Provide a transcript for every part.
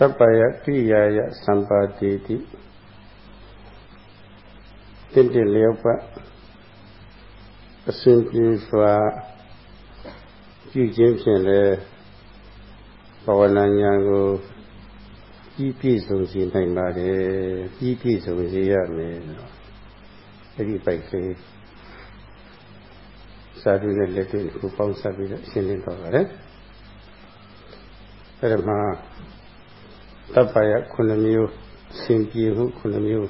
စပ္ပယကိယာယသံပါတိတိတင့်တယ်လျောက်ပတ်အစဉ်ပြေစွာပြုခြင်းဖြင့်လည်းဘဝနာညာကိုကြီးပြည့်စုံစေနိုင်ပါတယ်ကြီးပြည့်စုံစေရမယ်အဲ့ဒီပိုက်ကလေးစာတုနဲ့လက်တွေ့ကိုပေါင်းစပ်ပြီးတော့ရှင်းလင်းတော့ပါတယ်အဲ့ဒါမှာ တပ်ပါရ9မျိုးစင်ပြေမှု9မျိုး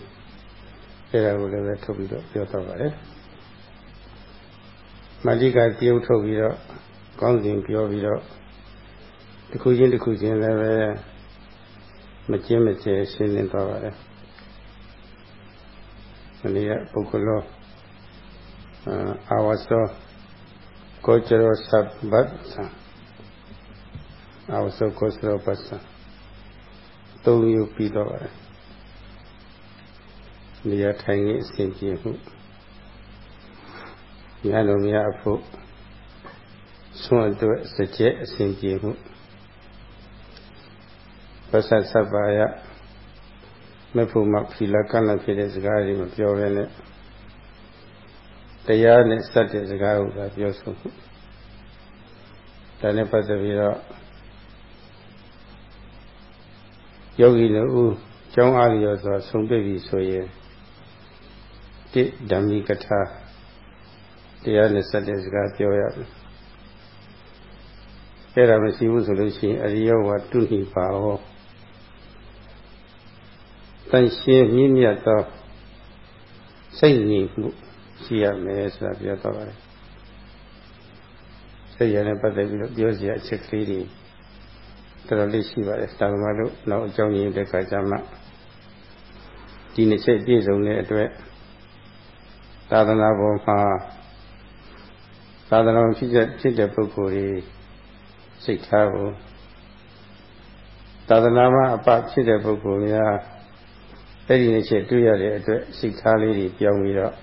အဲ့ဒါကိုလည်းပဲထုတ်ပြီးတော့ပြောတော့ပါတယ်မာလိကတရုပ်ထုတ်ပြီးတော့ကောင်းစဉ်ပြောပြီးတော့တစ်ခုချင်းတစ်ခုချင်းလည်းပဲမကျင်းမကျဲရှင်းလင်းသွားပါတယ်မနေ့ကပုဂ္ဂလောအာဝသောကိုကျရောသဗ္ဗတ်သံအာဝသောကိုကျရောပတ်သံ သုံးမျိုးပြီးတော့ပါတယ်နေရာထိုင်ခြင်းအစဉ်ပြေမှုညလိုများအဖို့ဆွန့်အတွက်စကြက်အစဉ်ပြေမှုပသတ်သဗ္ဗယမဖို့မဖီလာကန့်လဖြစ်တဲ့စကားတွေမပြောဘဲနဲ့တရားနဲ့စတဲ့စကားကိုသာပြောဆိုမှုဒါနဲ့ပတ်သက်ပြီးတော့ ယောဂီတို့ဦးကျောင်းအားလျော်စွာဆုံးပြပြီဆိုရင်တိဓမ္မိကထာတရားနဲ့စတဲ့စကားပြောရတယ်အဲ့ဒါမရှိဘူးဆိုလို့ရှိရင်အရိယဝတုဏိပါဟောတန်ရှင်းမြင့်မြတ်သောစိတ်ငြိမ်မှုရှိရမယ်ဆိုတာပြောတော့ပါတယ်စိတ်ရနဲ့ပတ်သက်ပြီးတော့ပြောစရာအချက်ကလေးတွေ တော်တော်လေးရှိပါတယ်သာသမာလို့နောက်အကြောင်းရင်းတဲ့ခါကျမှဒီနှစ်ချက်ပြည့်စုံတဲ့အတွက်သာသနာပေါ်မှာသာသနာဖြစ်တဲ့ဖြစ်တဲ့ပုဂ္ဂိုလ်တွေစိတ်ထားဖို့သာသနာမှာအပဖြစ်တဲ့ပုဂ္ဂိုလ်များအဲ့ဒီနှစ်ချက်တွေ့ရတဲ့အတွက်စိတ်ထားလေးတွေပြောင်းပြီးတော့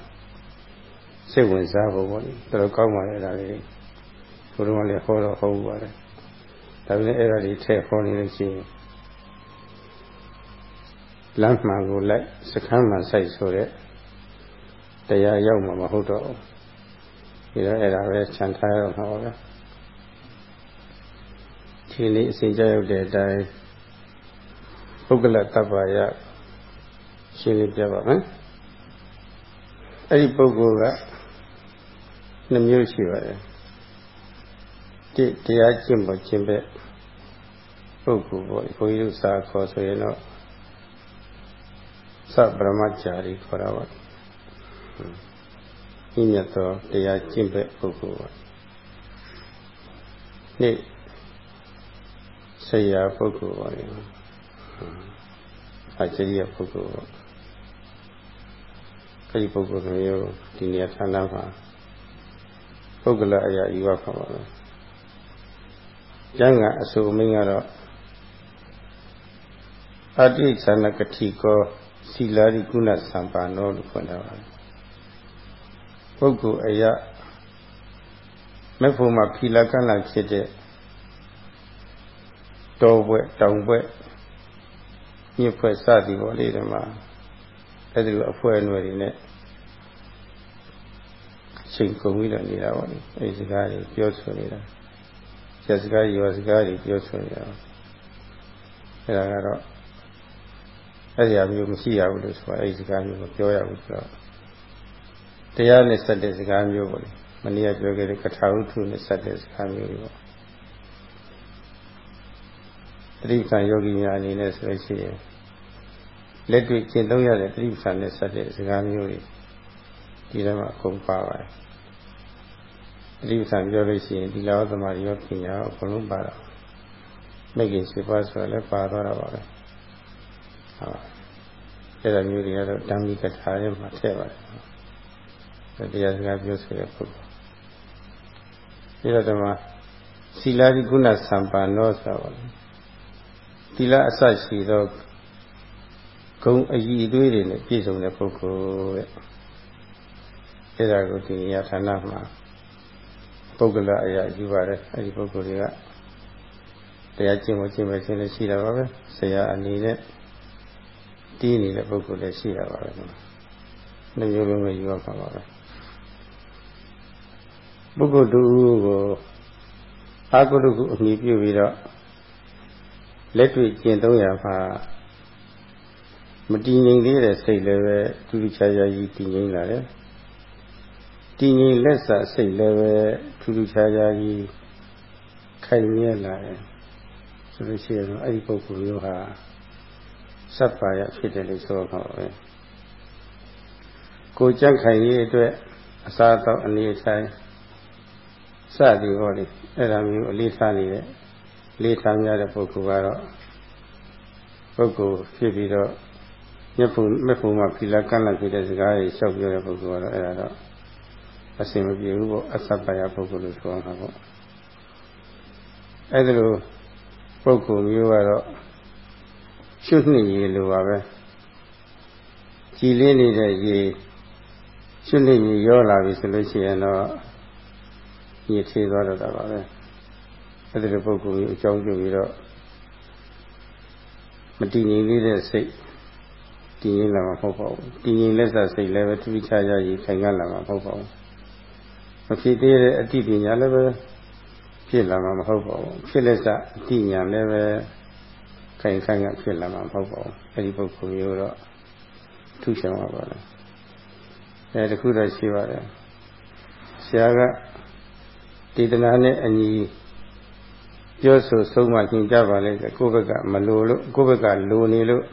စိတ်ဝင်စားဖို့ပေါ့လေတော်တော်ကောင်းပါလေဒါလေးဘုရားကလည်းဟောတော့ဟောပါတယ် ဒါပေမဲ့အဲ့ဒါတွေထည့်ဟောနေလို့ရှိရင်လမ်းမှန်ကိုလိုက်စခန်းမှစိုက်ဆိုတဲ့တရားရောက်မှာမဟုတ်တော့ဘူးဒါတော့အဲ့ဒါပဲခြံထားရတော့မှာပါပဲဒီနေ့အစဉ်ကြရောက်တဲ့အတိုင်းပုဂ္ဂလတ္တပါယရှင်းလင်းပြပါမယ်အဲ့ဒီပုဂ္ဂိုလ်ကနှမျိုးရှိပါတယ် တိတရားကျင့်ပေါ်ခြင်းပဲပုဂ္ဂိုလ်ပေါ့ဘုန်းကြီးတို့စာခေါ်ဆိုရင်တော့သဗ္ဗရမចាရီခေါ်တာပါဤမြတ်သောတရားကျင့်ပဲပုဂ္ဂိုလ်ပါနေ့ဆရာပုဂ္ဂိုလ်ပါလေအကျရိယပုဂ္ဂိုလ်ပါအဲ့ဒီပုဂ္ဂိုလ်မျိုးဒီနေရာဌာနမှာပုဂ္ဂလအရာယူရပါပါမယ် ကျမ်းကအဆိုအမိန်ကတော့အတိသနကတိကောသီလာရိကုဏသံပါနောလို့ခေါ်တာပါပုဂ္ဂိုလ်အရာမေဖို့မှာဖီလာကန့်လာဖြစ်တဲ့တောဘွဲ့တောင်ဘွဲ့မြစ်ဖွဲ့စသည်ပေါ့လေဒီမှာအဲ့ဒီလိုအဖွဲအနွယ်တွေနဲ့ချိန်ကုန်ပြီးတော့နေတာပေါ့လေအဲ့ဒီစကားတွေပြောဆိုနေတာ ဆရာစကားရောစကားတွေပြောဆိုနေတာအဲ့ဒါကတော့အဲ့ဒီအမျိုးမရှိရဘူးလို့ဆိုတာအဲ့ဒီစကားမျိုးမပြောရဘူးဆိုတော့တရားနဲ့ဆက်တဲ့စကားမျိုးပေါ့လေမနေ့ကပြောခဲ့တဲ့ကထာဝုထုနဲ့ဆက်တဲ့စကားမျိုးတွေပေါ့တတိပံယောဂီများအနေနဲ့ဆိုလို့ရှိရင်လက်တွေ့ကျင့်သုံးရတဲ့တတိပံနဲ့ဆက်တဲ့စကားမျိုးတွေဒီထဲမှာအကုန်ပါပါတယ် တတိပံပြောလို့ရှိရင်ဒီလောသမားရောပညာအကုန်လုံးပါတော့မိခင်ရှိပါဆိုလည်းပါတော့တာပါပဲဟုတ်အဲ့ဒါမျိုးတွေကတော့ဓမ္မိကထာထဲမှာထည့်ပါတယ်တရားစကားပြောဆိုတဲ့ပုဂ္ဂိုလ်ဒီတော့ဓမ္မသီလာဒီကုဏသံပါနောဆိုပါလို့သီလအစရှိသောဂုံအည်အသွေးတွေနဲ့ပြည့်စုံတဲ့ပုဂ္ဂိုလ်တဲ့အဲ့ဒါကိုဒီရဌာနမှာ ပုဂ္ဂလအရာယူပါတယ်အဲ့ဒီပုဂ္ဂိုလ်တွေကတရားကျင့်ဖို့ကျင့်မယ်ခြင်းလည်းရှိတာပါပဲဆရာအနေနဲ့တီးနေတဲ့ပုဂ္ဂိုလ်လည်းရှိတာပါပဲနှမျိုးလုံးပဲယူရမှာပါပဲပုဂ္ဂိုလ်တူကိုအာဟုတုကိုအမိပြုပြီးတော့လက်တွေ့ကျင့်သုံးရမှာမတည်ငြိမ်သေးတဲ့စိတ်လည်းပဲထူးထူးခြားခြားကြီးတည်ငြိမ်လာတယ် တည်ငြိမ်လက်စစိတ်လည်းပဲထူးထူးခြားခြားကြီးခိုင်မြဲလာတယ်ဆိုလို့ရှိရင်အဲ့ဒီပုဂ္ဂိုလ်မျိုးဟာစပ်ပါရဖြစ်တယ်လို့ဆိုတော့ပဲကိုကြက်ခိုင်ရေးအတွက်အစားအသောက်အနေထိုင်စသည်ဟောလေအဲ့ဒါမျိုးအလေးထားနေတဲ့လေးထားများတဲ့ပုဂ္ဂိုလ်ကတော့ပုဂ္ဂိုလ်ဖြစ်ပြီးတော့မျက်ဖို့မျက်ဖို့မှာဖီလာကန့်လန့်ဖြစ်တဲ့စကားတွေလျှောက်ပြောတဲ့ပုဂ္ဂိုလ်ကတော့အဲ့ဒါတော့ အစင်မပြေဘူးပေါ့အစပ်ပါရပုဂ္ဂိုလ်လို့ဆိုအောင်ပါပေါ့အဲ့ဒါလိုပုဂ္ဂိုလ်မျိုးကတော့ရှုနှိမ့်ရေလိုပါပဲကြည်လင်းနေတဲ့ရေရှုနှိမ့်ရေရောလာပြီဆိုလို့ရှိရင်တော့ညစ်သေးသွားတော့တာပါပဲအဲ့ဒီလိုပုဂ္ဂိုလ်မျိုးအကြောင်းပြုပြီးတော့မတည်ငြိမ်သေးတဲ့စိတ်တည်ငြိမ်လာမှာမဟုတ်ပါဘူးတည်ငြိမ်လက်စစိတ်လည်းပဲသူချာချာကြီးခိုင်ခံ့လာမှာမဟုတ်ပါဘူး မဖြစ်သေးတဲ့အတိပညာလည်းပဲဖြစ်လာမှာမဟုတ်ပါဘူးဖြစ်လက်စအတိညာလည်းပဲခိုင်ခိုင်ကဖြစ်လာမှာမဟုတ်ပါဘူးအဲဒီပုဂ္ဂိုလ်မျိုးတော့ထုချင်ပါပါလားအဲတခုတော့ရှိပါတယ်ဆရာကဒေသနာနဲ့အညီပြောဆိုဆုံးမကျင်ကြပါလေကိုယ့်ဘက်ကမလိုလို့ကိုယ့်ဘက်ကလိုနေလို့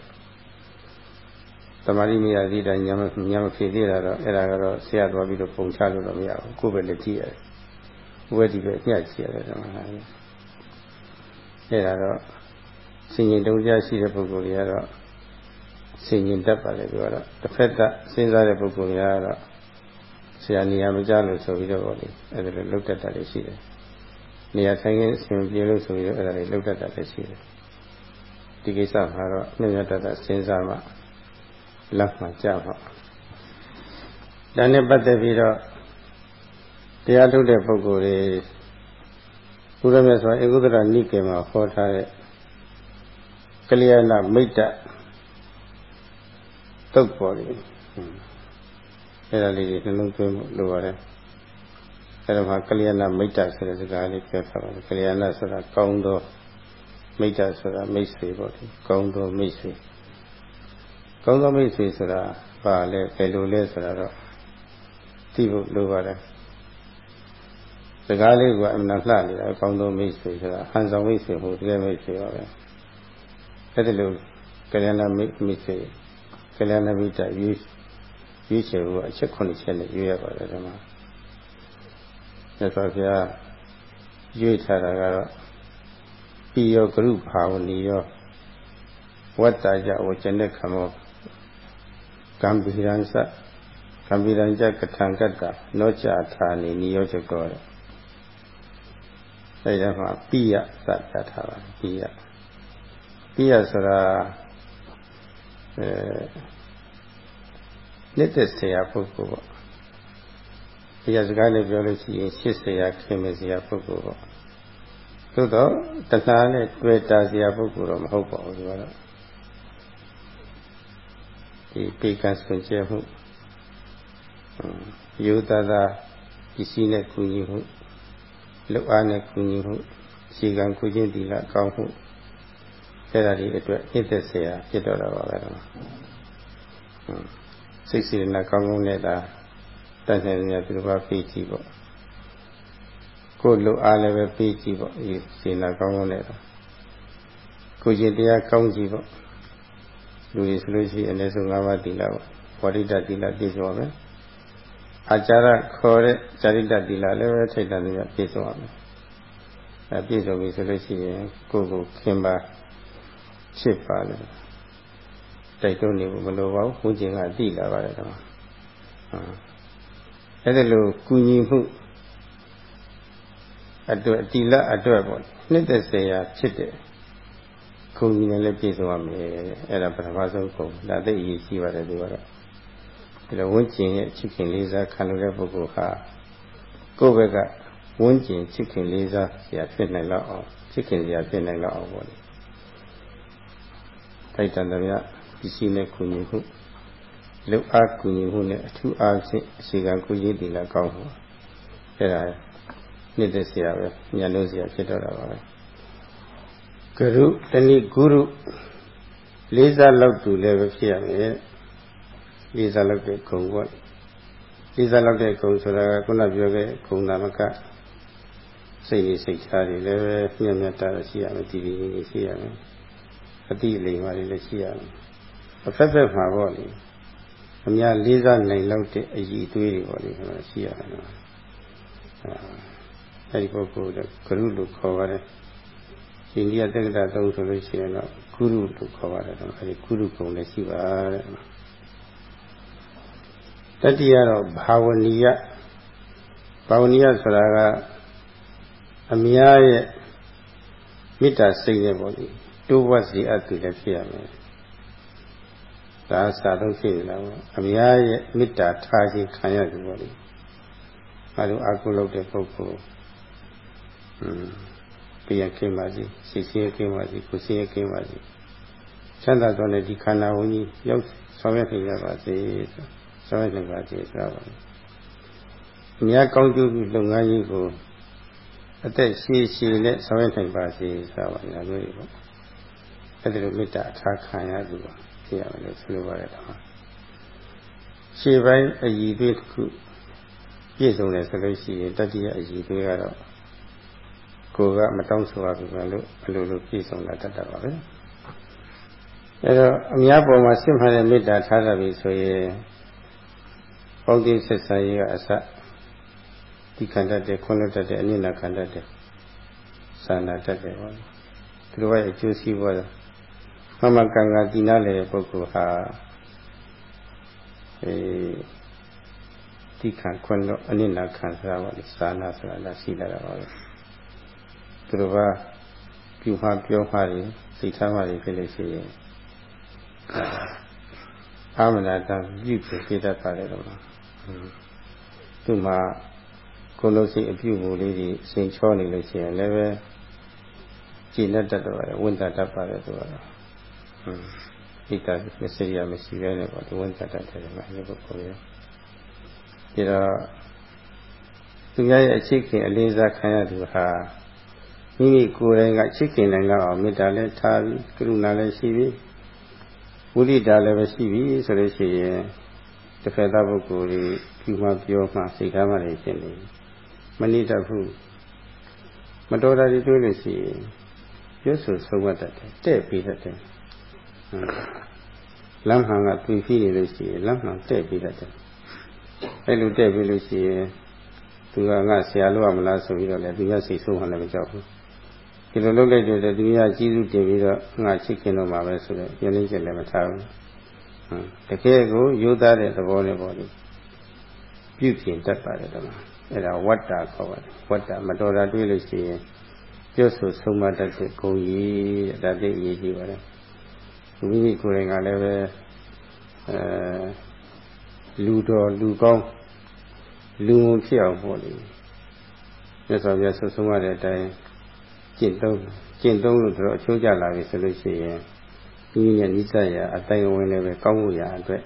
တမာရီမရသေးတာညာမညာမဖြစ်သေးတာတော့အဲ့ဒါကတော့ဆရာတော်ပြီးတော့ပုံချလို့တော့မရဘူးကိုယ့်ဘက်လည်းကြည့်ရတယ်ဘယ်ဒီပဲညှက်ကြည့်ရတယ်ဓမ္မဟာအဲ့ဒါတော့စင်ရင်တုံးကြရှိတဲ့ပုဂ္ဂိုလ်တွေကတော့စင်ရင်တတ်ပါလေသူကတော့တစ်ဖက်ကစဉ်းစားတဲ့ပုဂ္ဂိုလ်တွေကတော့ဆရာနေရာမကြလို့ဆိုပြီးတော့ပေါ့လေအဲ့ဒါလိုလုတ်တက်တာလည်းရှိတယ်နေရာထိုင်ခင်းအစဉ်ပြေလို့ဆိုပြီးတော့အဲ့ဒါလေးလုတ်တက်တာလည်းရှိတယ်ဒီကိစ္စမှာတော့မြတ်မြတ်တတ်တာစဉ်းစားမှ လက်မှကြပါဒါနဲ့ပတ်သက်ပြီးတော့တရားထုတ်တဲ့ပုဂ္ဂိုလ်တွေဘုရားမြတ်စွာဧကုသရနိကေမှာဟောထားတဲ့ကလျာဏမိတ်တတုတ်ပေါ်တယ်အဲ့ဒါလေးတွေနှလုံးသွင်းဖို့လိုပါတယ်အဲ့ဒါမှာကလျာဏမိတ်တဆိုတဲ့စကားလေးပြောထားပါတယ်ကလျာဏဆိုတာကောင်းသောမိတ်တဆိုတာမိတ်ဆွေပေါ့ဒီကောင်းသောမိတ်ဆွေ ကောင်းသောမိတ်ဆွေဆိုတာဘာလဲဘယ်လိုလဲဆိုတာတော့သိဖို့လိုပါတယ်စကားလေးကအမှန်လှနေတာကောင်းသောမိတ်ဆွေဆိုတာဟန်ဆောင်မိတ်ဆွေဟုတ်တကယ်မိတ်ဆွေပါပဲအဲ့ဒီလိုကလျာဏမိတ်ဆွေကလျာဏမိတ်တရွေးရွေးချယ်ဖို့အချက်9ချက်နဲ့ရွေးရပါတယ်ဒီမှာမြတ်စွာဘုရားရွေးထားတာကတော့ပိယောဂရုဘာဝနီယောဝတ္တကြဝကျန်တဲ့ခမော ကံပိရန်စကံပိရန်ကြကထံကတ္တနောကြထာနိနိယောချကောတဲ့အဲဒီမှာပိယသတ်တတ်ထားပါပိယပိယဆိုတာအဲနှစ်သက်ဆရာပုဂ္ဂိုလ်ပေါ့ဒီကစကားနဲ့ပြောလို့ရှိရင်ရှစ်ဆရာခင်မဆရာပုဂ္ဂိုလ်ပေါ့သို့တော့တဏှာနဲ့တွေ့တာဆရာပုဂ္ဂိုလ်တော့မဟုတ်ပါဘူးဒီကတော့ ဒီကိကဆွန်ကျဲမှုယောသသာပစ္စည်းနဲ့ကုညီမှုလောက်အားနဲ့ကုညီမှုစီကံကုခြင်းတိလကောင်းမှုအဲ့ဒါဒီအတွက်နှစ်သက်ဆရာဖြစ်တော်တာပါပဲ။စိတ်စီရင်ကောင်းကောင်းနဲ့ဒါတတ်နိုင်နေသူတို့ဘာပြေးကြည့်ပေါ့။ကိုယ်လိုအားလည်းပဲပြေးကြည့်ပေါ့။ဒီစေနာကောင်းကောင်းနဲ့ဒါကိုယ်ရှင်တရားကောင်းကြည့်ပေါ့။ လူတွေဆိုလို့ရှိရင်အနည်းဆုံး၅ပါးသီလပေါ့ဝရိတသီလပြည့်စုံပါမယ်အာ චා ရခေါ်တဲ့ဇာတိတသီလလည်းပဲထိတ်တန်နေပြည့်စုံပါမယ်အဲပြည့်စုံပြီဆိုလို့ရှိရင်ကိုယ်ကိုခင်ပါဖြစ်ပါလေတိုက်တွန်းနေဖို့မလိုပါဘူးဘုန်းကြီးကအတိလာပါတယ်ကွာအဲ့ဒါလိုကုညီမှုအတွက်အတိလအတွက်ပေါ့နှစ်သက်စရာဖြစ်တဲ့ ခုံကြီးနဲ့လည်းပြည့်စုံရမယ်အဲ့ဒါပထမဆုံးခုံဒါသိအရေးကြီးပါတယ်သူကတော့ဒီလိုဝန်းကျင်ရဲ့ချစ်ခင်လေးစားခံလို့တဲ့ပုဂ္ဂိုလ်ဟာကိုယ့်ဘက်ကဝန်းကျင်ချစ်ခင်လေးစားဆရာဖြစ်နိုင်တော့အောင်ချစ်ခင်စရာဖြစ်နိုင်တော့အောင်ပေါ့လေထိုက်တန်တဲ့ပစ္စည်းနဲ့ကုညီမှုလုအားကုညီမှုနဲ့အထူးအားဖြင့်အခြေခံကုညီတည်လာကောင်းမှုအဲ့ဒါနှစ်သက်စရာပဲညံလို့စရာဖြစ်တော့တာပါပဲ ဂရုတဏိဂုရုလေးစားလောက်တူလည်းပဲဖြစ်ရမယ်လေးစားလောက်တဲ့ဂုံပေါ့လေးစားလောက်တဲ့ဂုံဆိုတာကခုနပြောခဲ့ဂုံနာမကစိတ်နဲ့စိတ်ချားတွေလည်းပဲညံ့ညက်တာရှိရမယ်တည်တည်ငြိမ်ငြိမ်ရှိရမယ်အတိလိမ္မာတွေလည်းရှိရမယ်အဖက်ဖက်မှာပေါ့လေအများလေးစားနိုင်လောက်တဲ့အည်အသွေးတွေပေါ့လေရှိရတယ်နော်အဲဒီပုဂ္ဂိုလ်ကဂရုလို့ခေါ်ပါတယ် အိန္ဒိယတက္ကတာသုံးဆိုလို့ရှိရင်တော့ကုရုလို့ခေါ်ပါတယ်တော့အဲဒီကုရုကုံလည်းရှိပါတယ်တတိယတော့ဘာဝနီယဘာဝနီယဆိုတာကအများရဲ့မေတ္တာစိတ်နဲ့ပေါ့လေတိုးဝတ်စီအပ်သူလည်းဖြစ်ရမယ်ဒါစာတော့ဖြစ်နေတာပေါ့အများရဲ့မေတ္တာထားခြင်းခံရသူပေါ့လေအဲလိုအကုလုပ်တဲ့ပုဂ္ဂိုလ်อืม ပြရခင်းပါစီစီစီခင်းပါစီကိုစီခင်းပါစီချမ်းသာတော်နဲ့ဒီခန္ဓာဝင်ကြီးရောက်ဆောင်ရွက်နေကြပါစေဆောင်ရွက်နေပါစေဆိုပါအများကောင်းကျိုးလုပ်ငန်းကြီးကိုအသက်ရှည်ရှည်နဲ့ဆောင်ရွက်နိုင်ပါစေဆိုပါညာမျိုးပေါ့အဲ့ဒီလိုမေတ္တာအထားခံရသူပါဖြစ်ရမယ်လို့ဆိုလိုပါတယ်တော့ရှေ့ပိုင်းအည်သွေးတစ်ခုပြည့်စုံတယ်ဆိုလို့ရှိရင်တတိယအည်သွေးကတော့ ကိုယ်ကမတောင်းဆိုရဘူးလို့အလိုလိုပြည့်စုံလာတတ်တာပါပဲအဲတော့အများပေါ်မှာစစ်မှန်တဲ့မေတ္တာထားရပြီဆိုရင်ပေါင်းသိဆက်ဆံရေးကအစဒီခန္ဓာတဲ့ခွန်းလွတ်တတ်တဲ့အနိနာခန္ဓာတဲ့သာနာတတ်တယ်ပေါ့သူတို့ရဲ့အကျိုးစီးပွားမမကံကတည်နာလေပုဂ္ဂိုလ်ဟာအဲဒီခံခွန်းလွတ်အနိနာခံစားပါလိသာနာဆိုတာလည်းရှိလာတာပါပဲ သူတို့ကပြုမှပြောမှတွေစိတ်ထားမှတွေဖြစ်လို့ရှိရင်အာမနာတံပြုဖြစ်ဖြစ်တတ်ပါတယ်တော့သူမှကိုယ်လုံးစိတ်အပြုမှုလေးတွေစင်ချောနေလို့ရှိရင်လည်းပဲကြည်လက်တတ်တော့တယ်ဝန်တတ်တတ်ပါတယ်သူကတော့ဟွန်းဣတ္တမစရိယမရှိပဲနဲ့ပေါ့ဒီဝန်တတ်တတ်တယ်မှာအဲဒီပုဂ္ဂိုလ်ရဲ့ဒီတော့သူများရဲ့အခြေခင်အလေးစားခံရသူဟာ မိမိကိုယ်တိုင်ကချစ်ခင်နိုင်တော့အောင်မေတ္တာလည်းထားပြီးကရုဏာလည်းရှိပြီးဝိရိဒာလည်းပဲရှိပြီးဆိုလို့ရှိရင်တစ်ဖက်သားပုဂ္ဂိုလ်တွေပြုမှပြောမှစိတ်ထားမှလည်းဖြစ်နေမနစ်တတ်ဘူးမတော်တာတွေတွေးလို့ရှိရင်ပြောဆိုဆုံးမတတ်တယ်တဲ့ပြီးတတ်တယ်လမ်းမှန်ကတွေ့ပြီးနေလို့ရှိရင်လမ်းမှန်တဲ့ပြီးတတ်တယ်အဲ့လိုတဲ့ပြီးလို့ရှိရင်သူကငါဆရာလို့ရမလားဆိုပြီးတော့လည်းသူကစိတ်ဆိုးမှလည်းမကြောက်ဘူး ဒီလိုလုပ်လိုက်တဲ့သူများကြီးစုတင်ပြီးတော့ငါချစ်ခင်တော့မှာပဲဆိုတော့ပြင်းလင်းချက်လည်းမထားဘူးတကယ်ကိုရိုးသားတဲ့သဘောနဲ့ပေါ့လေပြုပြင်တတ်ပါတယ်ဓမ္မအဲ့ဒါဝတ္တာခေါ်ပါတယ်ဝတ္တာမတော်တာတွေးလို့ရှိရင်ပြောဆိုဆုံးမတတ်တဲ့ဂုဏ်ကြီးတဲ့ဒါသိအရေးကြီးပါတယ်မိမိကိုယ်တိုင်ကလည်းပဲအဲလူတော်လူကောင်းလူမှုဖြစ်အောင်ပေါ့လေမြတ်စွာဘုရားဆုဆုံးရတဲ့အတိုင်း ကျင့်သုံးကျင့်သုံးလို့တော့အချိုးကျလာပြီဆိုလို့ရှိရင်ဒီနဲ့နိစ္စရာအတိုင်းဝင်လည်းပဲကောင်းမှုရာအတွက်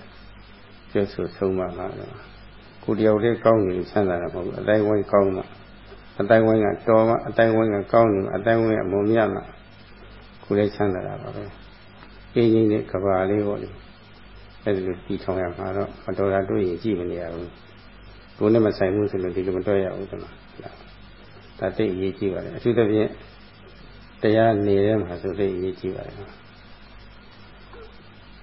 ပြောဆိုဆုံးမပါတော့ကိုတယောက်တည်းကောင်းနေချမ်းသာတာမဟုတ်ဘူးအတိုင်းဝင်ကောင်းမှအတိုင်းဝင်ကတော်မှအတိုင်းဝင်ကကောင်းနေမှအတိုင်းဝင်ကအမုံမြတ်မှကိုလည်းချမ်းသာတာပါပဲအေးကြီးနဲ့ကဘာလေးပေါ့လေအဲဒီလိုပြီးထောင်ရမှာတော့မတော်တာတွေ့ရင်ကြည့်မနေရဘူးကိုယ်နဲ့မဆိုင်ဘူးဆိုလို့ဒီလိုမတွေ့ရဘူးဒီမှာဒါသိအရေးကြီးပါတယ်အထူးသဖြင့် တရားနေတဲ့မှာဆိုသိအရေးကြီးပါတယ်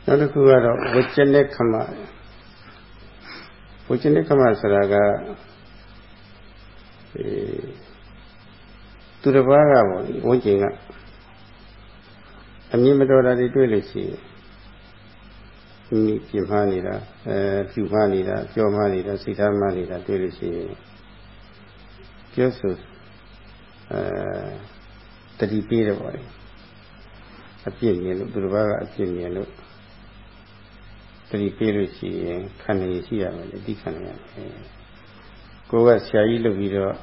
နောက်တစ်ခုကတော့ဝကျနဲ့ခမဝကျနဲ့ခမဆိုတာကအဲသူတစ်ပါးကပေါ့ဝကျင်ကအမြင်မတော်တာတွေတွေ့လို့ရှိရင်ဒီပြင်မှားနေတာအဲဖြူမှားနေတာပြောမှားနေတာစိတ်ထားမှားနေတာတွေ့လို့ရှိရင်ပြောဆိုအဲ တတိပေးတယ်ပေါ့လေအပြစ်မြင်လို့သူတစ်ပါးကအပြစ်မြင်လို့တတိပေးလို့ရှိရင်ခန္ဓာရရှိရမယ်လေဒီခန္ဓာရမယ်ကိုကဆရာကြီးလုပ်ပြီးတော့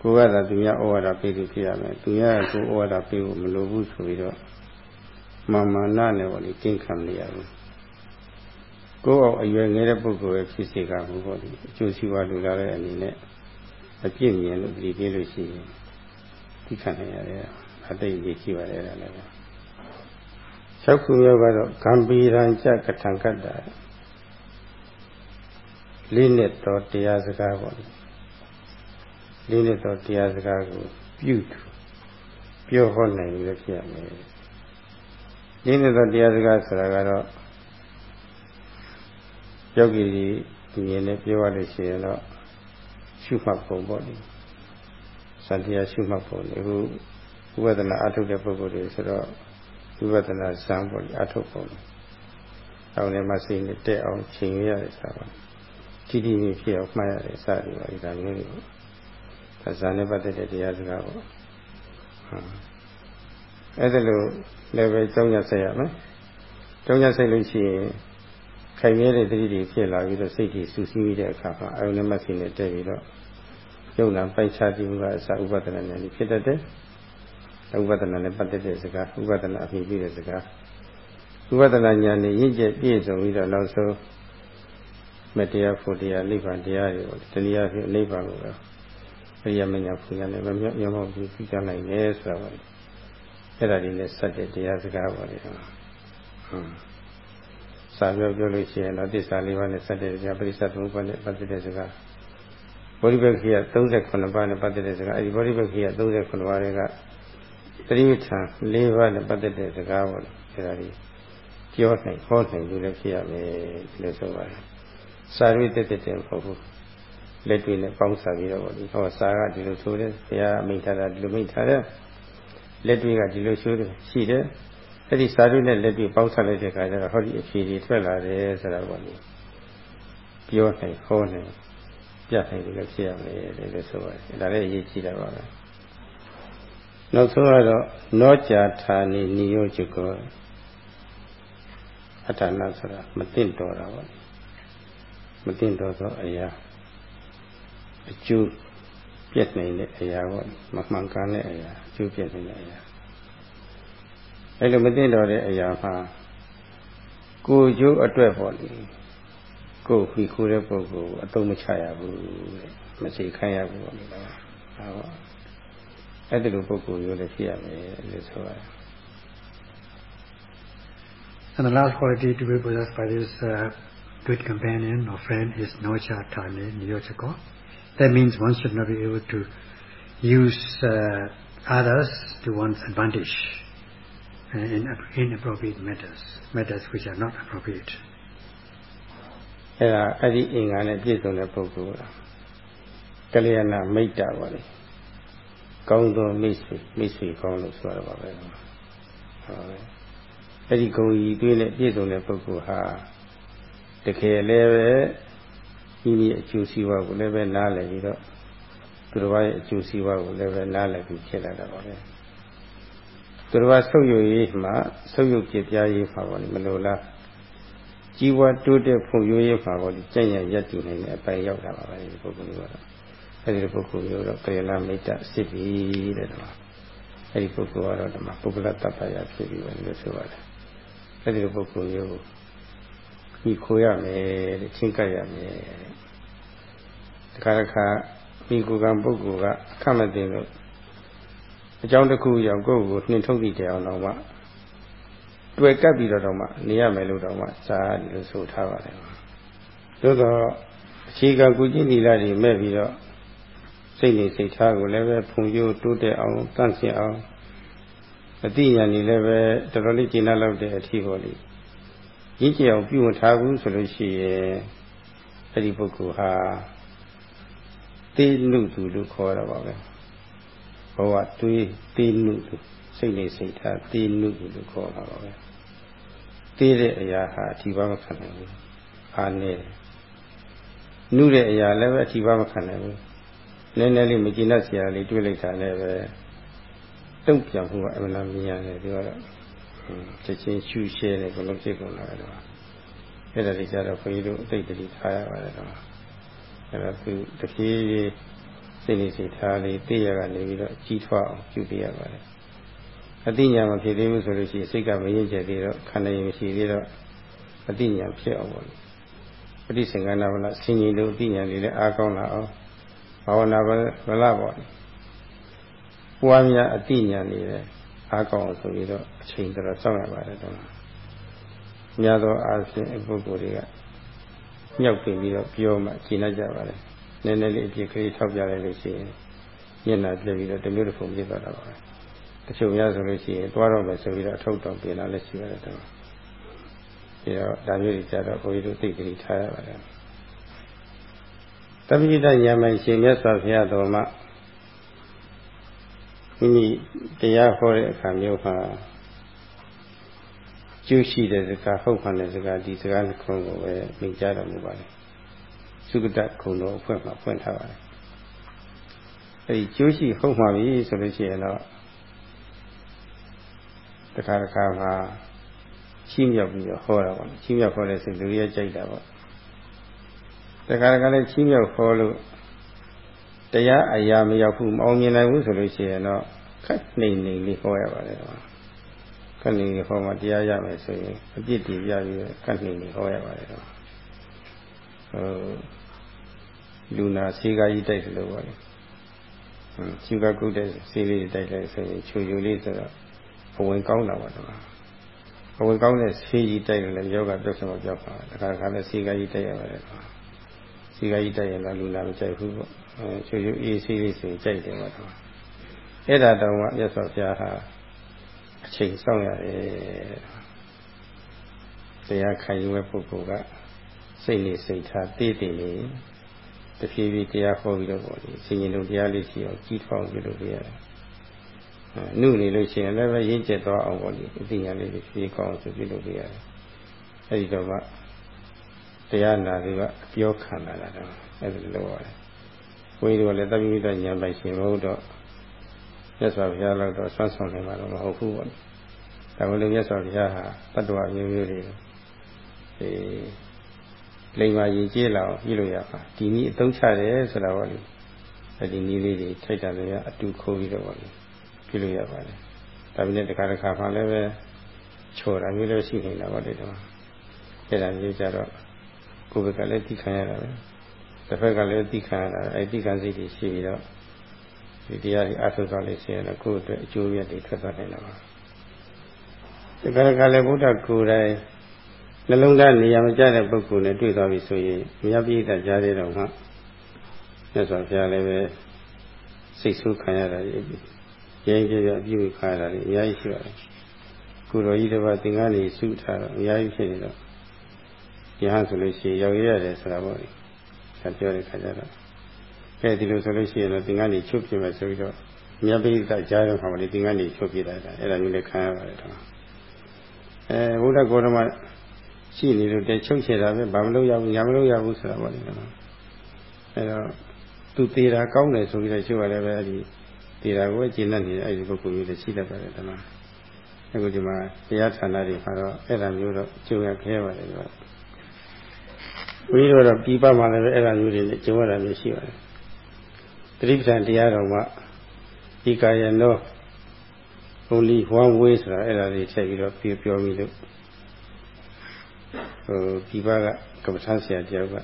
ကိုကသာသူများဩဝါဒပေးသူဖြစ်ရမယ်သူများကကိုဩဝါဒပေးဖို့မလိုဘူးဆိုပြီးတော့မာမာနနဲ့ပေါ့လေကျင့်ခံနေရဘူးကိုယ်အောင်အရွယ်ငယ်တဲ့ပုဂ္ဂိုလ်ရဲ့ဖြစ်စေကဘူးပေါ့လေအကျိုးရှိပါလူလာတဲ့အနေနဲ့အပြည့်မြင်လို့ဒီပြေးလို့ရှိရင် ဒီခံနေရတယ်အတိတ်ကြီးရှိပါတယ်အဲ့ဒါလည်း၆ခုမြောက်ကတော့ဂံပီရန်ကြကထံကတ္တာလေးနဲ့တော့တရားစကားပေါ့လေးနဲ့တော့တရားစကားကိုပြုပြောဟောနိုင်လို့ဖြစ်ရမယ်လေးနဲ့တော့တရားစကားဆိုတာကတော့ယောဂီဒီမြင်နဲ့ပြောရလို့ရှိရင်တော့ရှုမှတ်ပုံပေါ့လေ စံတရားရှုမှတ်ပုံလေအခုဝိပဿနာအထုတ်တဲ့ပုဂ္ဂိုလ်တွေဆိုတော့ဝိပဿနာဇံပေါ့လေအထုတ်ပုံလေအောင်လည်းမစိတ်နဲ့တက်အောင်ချိန်ရရတယ်ဆိုတာပါတိတိကျဖြစ်အောင်မှတ်ရတယ်စသည်ပါဒီကမျိုးတွေပေါ့ဇာနဲ့ပတ်သက်တဲ့တရားစကားပေါ့အဲ့ဒါလို့လည်းပဲကြောင်းရဆက်ရမယ်ကြောင်းရဆက်လို့ရှိရင်ခိုင်မြဲတဲ့သတိတွေဖြစ်လာပြီးတော့စိတ်တွေစူးစီးပြီးတဲ့အခါမှာအယုံနဲ့မသိနဲ့တက်ပြီးတော့ ယုံနာပိုက်ချပြီးမှုကအစဥပဒနာဉာဏ်ဖြစ်တတ်တယ်ဥပဒနာနဲ့ပတ်သက်တဲ့စကားဥပဒနာအမိပြီးတဲ့စကားဥပဒနာဉာဏ်နဲ့ရင့်ကျက်ပြည့်စုံပြီးတော့နောက်ဆုံးမတရားဖို့တရားနိဗ္ဗာန်တရားတွေပေါ့တနည်းအားဖြင့်နိဗ္ဗာန်ကိုတော့အရိယမညာဖူညာနဲ့မမြောက်မြောက်မှုပြီးကြနိုင်တယ်ဆိုတာပါအဲ့ဒါဒီနဲ့စက်တဲ့တရားစကားပါလေဟုတ်စာပြောပြောလို့ရှိရင်တော့သစ္စာလေးပါးနဲ့စက်တဲ့တရားပရိစ္ဆေသမုပ္ပါဒ်နဲ့ပတ်သက်တဲ့စကား ဘောဓိပက္ခိယ38ပါးနဲ့ပတ်သက်တဲ့စကားအဲဒီဘောဓိပက္ခိယ38ပါးတွေကသတိပဋ္ဌာန်၄ပါးနဲ့ပတ်သက်တဲ့စကားပေါ့လေအဲဒါဒီပြောနိုင်ဟောနိုင်လို့လည်းဖြစ်ရမယ်လို့ဆိုပါတယ်စာရိတ္တတက်တဲ့မဟုတ်ဘူးလက်တွေနဲ့ပေါင်းစားပြီးတော့ပေါ့ဒီဟောစာကဒီလိုဆိုတယ်ဘုရားအမိန့်ထားတာဒီလိုမိန့်ထားတယ်လက်တွေကဒီလိုဆိုတယ်ရှိတယ်အဲ့ဒီစာရိနဲ့လက်တွေပေါင်းစားလိုက်တဲ့အခါကျတော့ဟောဒီအဖြေတွေထွက်လာတယ်ဆိုတာပေါ့လေပြောနိုင်ဟောနိုင် ပြနိုင်တယ်လည်းဖြစ်ရမယ်လို့ဆိုပါတယ်ဒါလည်းအရေးကြီးတာပါပဲနောက်ဆုံးကတော့နောကြာဌာနေနိယောจิကောအတ္တနာဆိုတာမသိတော်တာပါမသိတော်သောအရာအကျိုးပြည့်နိုင်တဲ့အရာပေါ့မမှန်ကန်တဲ့အရာအကျိုးပြည့်နိုင်တဲ့အရာအဲ့လိုမသိတော်တဲ့အရာမှာကိုယ်ကျိုးအတွက်ပေါ့လေ ကိုယ်ခီခိုးတဲ့ပုဂ္ဂိုလ်အတုံးမချရဘူးတဲ့မစိခိုင်းရဘူးပေါ့လေဒါပါအဲ့ဒီလိုပုဂ္ဂိုလ်မျိုးလည်းဖြစ်ရမယ်လို့ဆိုရတယ် And the last quality to be possessed by this uh, good companion or friend is nocha tane nyochako. That means one should not be able to use uh, others to one's advantage uh, in inappropriate matters, matters which are not appropriate. အဲ့ဒါအဲ့ဒီအင်္ဂါနဲ့ပြည့်စုံတဲ့ပုဂ္ဂိုလ်ကလျာဏမိတ်တာပါလေကောင်းသောမိတ်ဆွေမိတ်ဆွေကောင်းလို့ဆိုရပါပဲဟုတ်အဲ့ဒီဂုံကြီးတွေးနဲ့ပြည့်စုံတဲ့ပုဂ္ဂိုလ်ဟာတကယ်လည်းပဲမိမိအကျိုးစီးပွားကိုလည်းပဲနားလည်ပြီးတော့သူတစ်ပါးရဲ့အကျိုးစီးပွားကိုလည်းပဲနားလည်ပြီးဖြစ်လာတာပါပဲသူတစ်ပါးဆုပ်ယုပ်ရေးမှာဆုပ်ယုပ်ပြပြရေးမှာပါလေမလို့လား ကြီးဝါတိုးတက်ဖွံ့ဖြိုးရေးမှာပါလေကြံ့ရရက်တည်နိုင်တဲ့အပိုင်းရောက်တာပါပဲဒီပုဂ္ဂိုလ်ကတော့အဲဒီပုဂ္ဂိုလ်မျိုးတော့ကေလမိတ်တစစ်ပြီတဲ့တော့အဲဒီပုဂ္ဂိုလ်ကတော့ဒီမှာပုဂ္ဂလတ္တပယဖြစ်ပြီးပဲလို့ဆိုပါတယ်အဲဒီပုဂ္ဂိုလ်မျိုးဒီခိုးရမယ်တဲ့ချင်းကပ်ရမယ်တခါတခါမိကူကံပုဂ္ဂိုလ်ကအခမတင်လို့အကြောင်းတစ်ခုရောက်ကိုယ့်ကိုနှင်ထုတ်ပြီးတဲ့အောင်တော့မှ တွေ့ကပ်ပြီးတော့တော့မှနေရမယ်လို့တော့မှစာရတယ်လို့ဆိုထားပါတယ်သို့တော့အခြေခံကုကျင့်သီလတွေမဲ့ပြီးတော့စိတ်နေစိတ်ထားကိုလည်းပဲဖွံ့ဖြိုးတိုးတက်အောင်တန့်ရှင်းအောင်အတိညာနေလည်းပဲတော်တော်လေးကျင့်တတ်လောက်တဲ့အထီးပေါ်လေရည်ကြည်အောင်ပြုမထားဘူးဆိုလို့ရှိရင်အဲ့ဒီပုဂ္ဂိုလ်ဟာတေနုသူလို့ခေါ်ရပါပဲဘဝတွေးတေနုသူစိတ်နေစိတ်ထားတေနုသူလို့ခေါ်တာပါပဲ တေးတဲ့အရာဟာအထီးပါမခံနိုင်ဘူးအားနေတယ်နုတဲ့အရာလည်းပဲအထီးပါမခံနိုင်ဘူးနည်းနည်းလေးမကျင်တတ်စရာလေးတွေးလိုက်တာလည်းပဲတုံ့ပြန်မှုကအမှန်တမ်းမြင်ရတယ်ဒီကတော့ချက်ချင်းရှူရှဲတယ်ဘယ်လိုဖြစ်ကုန်လာတော့အဲ့ဒါတွေကြတော့ခွေးတို့အသိတတိထားရပါတယ်တော့အဲ့တော့သူတဖြည်းဖြည်းစစိတ်လေးစိတ်ထားလေးသိရကနေပြီးတော့ကြီးထွားအောင်ပြုပြရပါတယ် အတိညာမဖြစ်သေးဘူးဆိုလို့ရှိရင်စိတ်ကမရင့်ကျက်သေးတော့ခန္ဓာရင်မရှိသေးတော့အတိညာဖြစ်အောင်ပေါ့ပဋိသင်္ကနာဗလဆင်ញင်လို့အတိညာလေးလည်းအားကောင်းလာအောင်ဘာဝနာဗလပေါ့ပွားများအတိညာနေတယ်အားကောင်းအောင်ဆိုပြီးတော့အချိန်တော်စောင့်ရပါတယ်တော့များသောအားဖြင့်ပုဂ္ဂိုလ်တွေကမြောက်ပြင်ပြီးတော့ပြောမှရှင်းတတ်ကြပါတယ်နည်းနည်းလေးအပြစ်ကလေးထောက်ပြလိုက်လို့ရှိရင်မျက်နှာပြည့်ပြီးတော့တမျိုးတစ်ခုပြသွားတာပါ တချို့များဆိုလို့ရှိရင်သွားတော့မယ်ဆိုပြီးတော့အထုပ်တော်ပြင်လာလည်းရှိရတယ်တော့ဒီတော့ဒါမျိုးတွေကြတော့ဘုန်းကြီးတို့သိကြထားရပါတယ်တပိဋကဉာဏ်မှရှင်မြတ်စွာဘုရားတော်မှာမိမိတရားဟောတဲ့အခါမျိုးမှာကျိုးရှိတဲ့စကားဟုတ်မှန်တဲ့စကားဒီစကားနှစ်ခုကိုပဲမိကြတော်မူပါတယ်သုကတခုံတော်အဖွဲ့မှာဖွင့်ထားပါတယ်အဲဒီကျိုးရှိဟုတ်မှပြီဆိုလို့ရှိရင်တော့ တခါတခါမှာချီးမြှောက်ပြီးတော့ဟောတာပေါ့ချီးမြှောက်ခေါ်တဲ့ဆိုလူရဲ့ကြိုက်တာပေါ့တခါတခါလည်းချီးမြှောက်ခေါ်လို့တရားအရာမရောက်ဘူးမအောင်မြင်နိုင်ဘူးဆိုလို့ရှိရင်တော့ခက်နေနေလေးဟောရပါတယ်ခက်နေနေဟောမှတရားရမယ်ဆိုရင်အပြစ်တည်ပြပြီးခက်နေနေဟောရပါတယ်ဟိုလူနာဆေးကားကြီးတိုက်လို့ပါလေရှုကကုတ်တဲ့ဆေးလေးတိုက်လိုက်ဆိုရင်ချူချူလေးဆိုတော့ အဝင်ကောင်းတာပါတော့အဝင်ကောင်းတဲ့ဆေးကြီးတိုက်လို့လည်းယောဂပြတ်ဆုံးပြောက်ပါတခါတခါလည်းဆေးကားကြီးတိုက်ရပါတယ်ဆေးကားကြီးတိုက်ရင်တော့လူနာမကြိုက်ဘူးပေါ့ချွေချွေအေးဆေးလေးဆိုကြိုက်တယ်ပေါ့အဲ့ဒါတောင်မှမြတ်စွာဘုရားဟာအချိန်ဆောင်ရတယ်တရားခံယူတဲ့ပုဂ္ဂိုလ်ကစိတ်နဲ့စိတ်ထားတည်တည်နေတဖြည်းဖြည်းတရားဟောပြီးတော့ပေါ့ဒီစင်ရင်တို့တရားလေးရှိအောင်ကြီးထွားအောင်ပြုလုပ်ပြရတယ်။ နုနေလို့ရှိရင်လည်းပဲရင့်ကျက်သွားအောင်ပေါ့ဒီအသိဉာဏ်လေးတွေဖြည်းကောင်းအောင်ပြုလုပ်ပြရတယ်။အဲဒီတော့မှတရားနာတွေကပြောခံလာတာတော့အဲဒီလိုလုပ်ရတယ်ဘုန်းကြီးတို့လည်းတပိဋကဉာဏ်ပိုင်ရှင်မဟုတ်တော့မြတ်စွာဘုရားလောက်တော့ဆွမ်းဆောင်နိုင်မှာတော့မဟုတ်ဘူးပေါ့။ဒါမှလည်းမြတ်စွာဘုရားဟာတတ္တဝအမျိုးမျိုးတွေဒီလိမ္မာရည်ကျေးလာအောင်ပြုလို့ရပါဒီနည်းအသုံးချတယ်ဆိုတာပေါ့လေ။အဲဒီနည်းလေးတွေထိုက်တာလည်းအတူခိုးပြီးတော့ပေါ့လေ ပြုလို့ရပါတယ်။ဒါပေမဲ့တခါတခါမှလည်းပဲချော်တာမျိုးလည်းရှိနေတာပေါ့လေတော့။အဲဒါမျိုးကြတော့ကိုယ်ဘက်ကလည်းသိခံရတာပဲ။တစ်ဖက်ကလည်းသိခံရတာအဲသိခံစိတ်တွေရှိပြီးတော့ဒီတရားတွေအထုသွားလို့ရှိရင်တော့ကိုယ့်အတွက်အကျိုးမြတ်တွေထွက်သွားနိုင်တာပါဒီကရကလည်းဘုရားကိုယ်တိုင်နှလုံးသားနေရာမကျတဲ့ပုဂ္ဂိုလ်နဲ့တွေ့သွားပြီဆိုရင်မြတ်ပိဋကကြားသေးတော့မှမြတ်စွာဘုရားလည်းပဲစိတ်ဆိုးခံရတာကြီးရဲ ရဲရဲအပြုခံရတာကြီးအများကြီးရှိပါတယ်ကိုတော်ကြီးတစ်ပါးသင်္ကန်းလေးစုထားတော့အများကြီးဖြစ်နေတော့ယဟန်ဆိုလို့ရှိရင်ရောက်ရတယ်ဆိုတာပေါ့လေဆက်ပြောတဲ့ခါကျတော့ကဲဒီလိုဆိုလို့ရှိရင်တော့သင်္ကန်းကြီးချုပ်ပြမယ်ဆိုပြီးတော့မြတ်ပိဋကကြားတဲ့ခါမှာဒီသင်္ကန်းကြီးချုပ်ပြတာအဲ့ဒါမျိုးလည်းခံရပါတယ်တော့အဲဘုရားကိုယ်တော်မှာရှိနေလို့တဲ့ချုပ်ချယ်တာပဲဘာမလို့ရဘူးညာမလို့ရဘူးဆိုတာပေါ့လေတော့အဲတော့သူသေးတာကောင်းတယ်ဆိုပြီးတော့ချုပ်ရတယ်ပဲအဲ့ဒီ သေးတာကိုကျင့်တတ်နေတဲ့အဲ့ဒီပုဂ္ဂိုလ်မျိုးတွေရှိတတ်ပါတယ်တမန်အခုဒီမှာတရားဌာနတွေမှာတော့အဲ့ဒါမျိုးတော့ကျုံရခဲပါတယ်တော့ဘုန်းကြီးတို့တော့ပြီးပမှလည်းအဲ့ဒါမျိုးတွေနဲ့ကျုံရတာမျိုးရှိပါတယ်တတိပဌာန်တရားတော်မှာဒီကာယနော only one way ဆိုတာအဲ့ဒါလေးထည့်ပြီးတော့ပြောပြောပြီးလို့ဟိုဒီဘကကမ္ဘာဆရာတယောက်က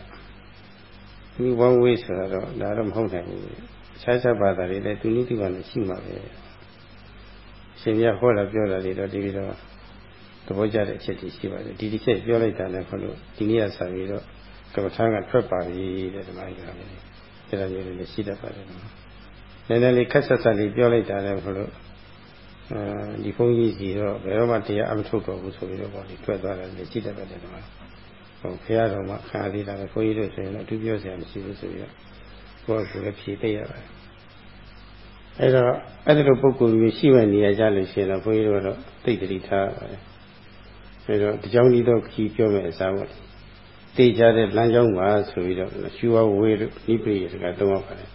ဒီ one way ဆိုတာတော့ဒါတော့မဟုတ်နိုင်ဘူးအ ခြားခြားဘာသာတွေလည်းသူနည်းသူကလည်းရှိမှာပဲရှင်ပြဟောတာပြောတာတွေတော့ဒီလိုတော့သဘောကျတဲ့အချက်တွေရှိပါတယ်ဒီတစ်ချက်ပြောလိုက်တာလည်းခလို့ဒီနေ့ကစပြီးတော့ကမ္ဘာထမ်းကထွက်ပါပြီတဲ့ဒီမှာကြီးကလည်းအဲ့ဒါမျိုးတွေလည်းရှိတတ်ပါတယ်နည်းနည်းလေးခက်ဆက်ဆက်လေးပြောလိုက်တာလည်းဘလို့အဲဒီဘုန်းကြီးစီတော့ဘယ်တော့မှတရားအမထုတ်တော့ဘူးဆိုပြီးတော့ပေါ့ဒီထွက်သွားတယ်လည်းရှိတတ်ပါတယ်ဒီမှာဟိုဖះတော်မှာခါသေးတာပဲဘုန်းကြီးတို့ဆိုရင်တော့သူပြောစရာမရှိဘူးဆိုပြီးတော့ ကိုယ့်ကိုယ်လည်းဖြေသိရပါတယ်အဲ့တော့အဲ့ဒီလိုပုံကိုယ်မျိုးရှိမဲ့နေရာကြလို့ရှိရင်တော့ဘုန်းကြီးတို့ကတော့သိတိထားပါတယ်အဲ့တော့ဒီကြောင့်ဒီတော့ခီးပြောမဲ့အစားပေါ့သိကြတဲ့လမ်းကြောင်းပါဆိုပြီးတော့ရှူဝဝေးလို့နိပိယစကားသုံးရပါတယ်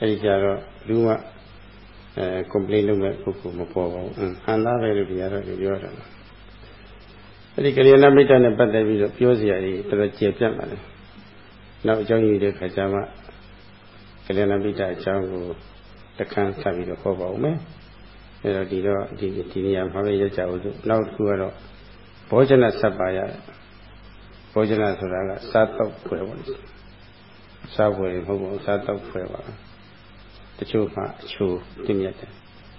အဲဒီကြတော့လူကအဲ complain လုပ်မဲ့ပုဂ္ဂိုလ်မပေါ်ပါဘူးဟန်သားပဲလို့ဒီကတော့ပြောတာအဲဒီကလျာဏမိတ်တနဲ့ပတ်သက်ပြီးတော့ပြောစရာကြီးတော်တော်ကျေပြတ်လာတယ်နောက်အကြောင်းကြီးတဲ့ခါကျမှ ကလျာဏပိဋကအကြောင်းကိုတခန်းဆက်ပြီးတော့ဟောပါဦးမယ်အဲတော့ဒီတော့ဒီဒီနေရာမှာပဲရကြအောင်လို့နောက်တစ်ခုကတော့ဘောဇနဆက်ပါရဘောဇနဆိုတာကစားတော့ဖွယ်ပေါ့လေစားဖွယ်မဟုတ်ဘူးစားတော့ဖွယ်ပါတချို့မှအချိုတင်းမြတ်တယ်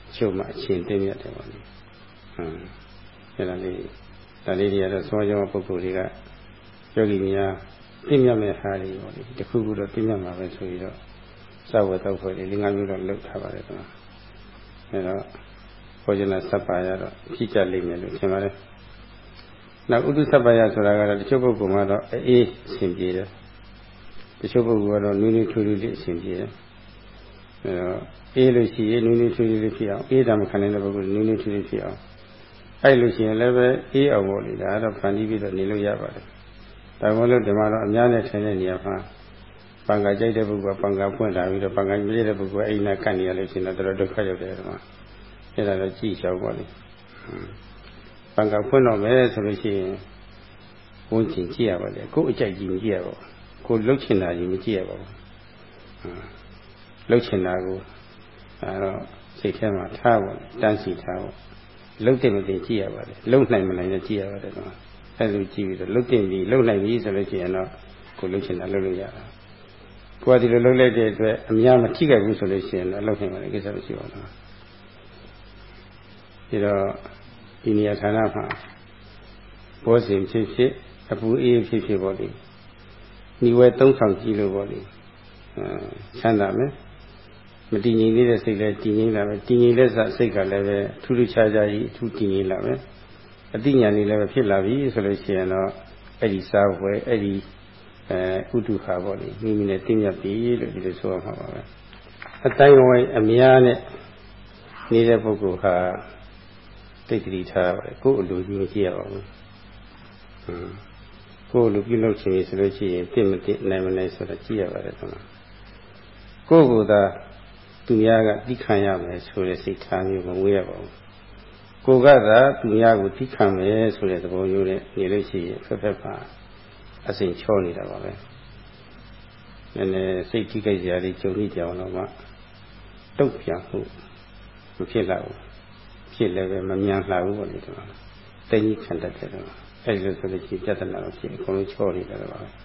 တချို့မှအချင်းတင်းမြတ်တယ်ပေါ့လေဟမ်အဲဒါလေးဒါလေးတွေကတော့သောကြောပုဂ္ဂိုလ်တွေကယောဂီများသိမြတ်မဲ့ဟာတွေပေါ့လေတခုခုတော့သိမြတ်မှာပဲဆိုပြီးတော့ စဝတ်တော့ဖွယ်လေးငါးမျိုးတော့လုပ်ထားပါတယ်ကွာအဲတော့ဘောဇနစပ်ပါရတော့ဖြစ်ကြလိမ့်မယ်လို့ထင်ပါတယ်နောက်ဥဒုစပ်ပါရဆိုတာကတော့တချို့ပုဂ္ဂိုလ်ကတော့အေးအဆင်ပြေတယ်တချို့ပုဂ္ဂိုလ်ကတော့နူးနူးထူးထူးလေးအဆင်ပြေတယ်အဲတော့အေးလို့ရှိရင်နူးနူးထူးထူးလေးဖြစ်အောင်အေးတာမခံနိုင်တဲ့ပုဂ္ဂိုလ်နူးနူးထူးထူးဖြစ်အောင်အဲ့လို့ရှိရင်လည်းပဲအေးအောင်ပေါ့လေဒါတော့ဖန်တီးပြီးတော့နေလို့ရပါတယ်ဒါမှမဟုတ်ဒီမှာတော့အများနဲ့ထိုင်တဲ့နေရာမှာ ပံကကြိုက်တဲ့ပုဂ္ဂိုလ်ကပံကဖွင့်လာပြီးတော့ပံကမကြိုက်တဲ့ပုဂ္ဂိုလ်ကအိမ်နာကတ်နေရလို့ရှိရင်တော့ဒုက္ခရောက်တယ်ဒီမှာအဲ့ဒါတော့ကြည့်ရှောက်ပါလိမ့်ပံကဖွင့်တော့မယ်ဆိုလို့ရှိရင်ဝန်ကျင်ကြည့်ရပါလေကိုယ်အကြိုက်ကြီးမကြည့်ရပါဘူးကိုလှုပ်ချင်တာကြီးမကြည့်ရပါဘူးလှုပ်ချင်တာကိုအဲတော့စိတ်ထဲမှာထားပါတန်းစီထားပါလှုပ်တယ်မသိကြည့်ရပါလေလှုပ်နိုင်မနိုင်လည်းကြည့်ရပါတယ်ကွာအဲလိုကြည့်ပြီးတော့လှုပ်တင်ပြီးလှုပ်နိုင်ပြီဆိုလို့ရှိရင်တော့ကိုလှုပ်ချင်တာလှုပ်လို့ရတာ ကိုယ်ကဒီလိုလှုပ်လိုက်တဲ့အတွက်အများမထိခိုက်ဘူးဆိုလို့ရှိရင်တော့လှုပ်နိုင်ပါလေကိစ္စမရှိပါဘူးဒီတော့ဒီနေရာဌာနမှာဘောဇင်ဖြစ်ဖြစ်အပူအေးဖြစ်ဖြစ်ပေါ့လေညီဝဲသုံးဆောင်ကြည့်လို့ပေါ့လေအဲချမ်းသာမယ်မတည်ငြိမ်သေးတဲ့စိတ်လည်းတည်ငြိမ်လာမယ်တည်ငြိမ်တဲ့စိတ်ကလည်းပဲထူးထူးခြားခြားကြီးအထူးတည်ငြိမ်လာမယ်အတိညာဏ်လေးလည်းပဲဖြစ်လာပြီဆိုလို့ရှိရင်တော့အဲ့ဒီစားဝဲအဲ့ဒီ အဲဥတုခါပေါ့လေမိမိနဲ့တည်မြတ်ပြီလို့ဒီလိုဆိုရမှာပါပဲအတိုင်းဝိုင်းအများနဲ့နေတဲ့ပုဂ္ဂိုလ်ဟာတိတ်တိထားပါတယ်ကိုယ်အလိုကြီးမကြည့်ရပါဘူးဟွန်းကိုယ်လူပြုလုပ်ချင်ဆိုလို့ရှိရင်ပြစ်မတိနိုင်မနိုင်ဆိုတာကြည့်ရပါတယ်ကွာကိုယ်ကသာသူများကတိခံရမယ်ဆိုတဲ့စိတ်ထားမျိုးမဝေးရပါဘူးကိုကသာသူများကိုတိခံမယ်ဆိုတဲ့သဘောမျိုးနဲ့နေလို့ရှိရင်ဖက်ဖက်ပါ အစဉ်ချောနေတာပါပဲနည်းနည်းစိတ်ထိခိုက်စရာလေးကြုံနေကြအောင်တော့မှတုတ်ပြန်မှုမဖြစ်လာဘူးဖြစ်လည်းပဲမမြန်လှဘူးပေါ့လေဒီမှာတိတ်ကြီးခံတတ်တယ်တော့အဲဒီလိုဆိုလို့ရှိရင်ပြဿနာတော့ဖြစ်အကုန်လုံးချောနေတာတော့ပါပဲ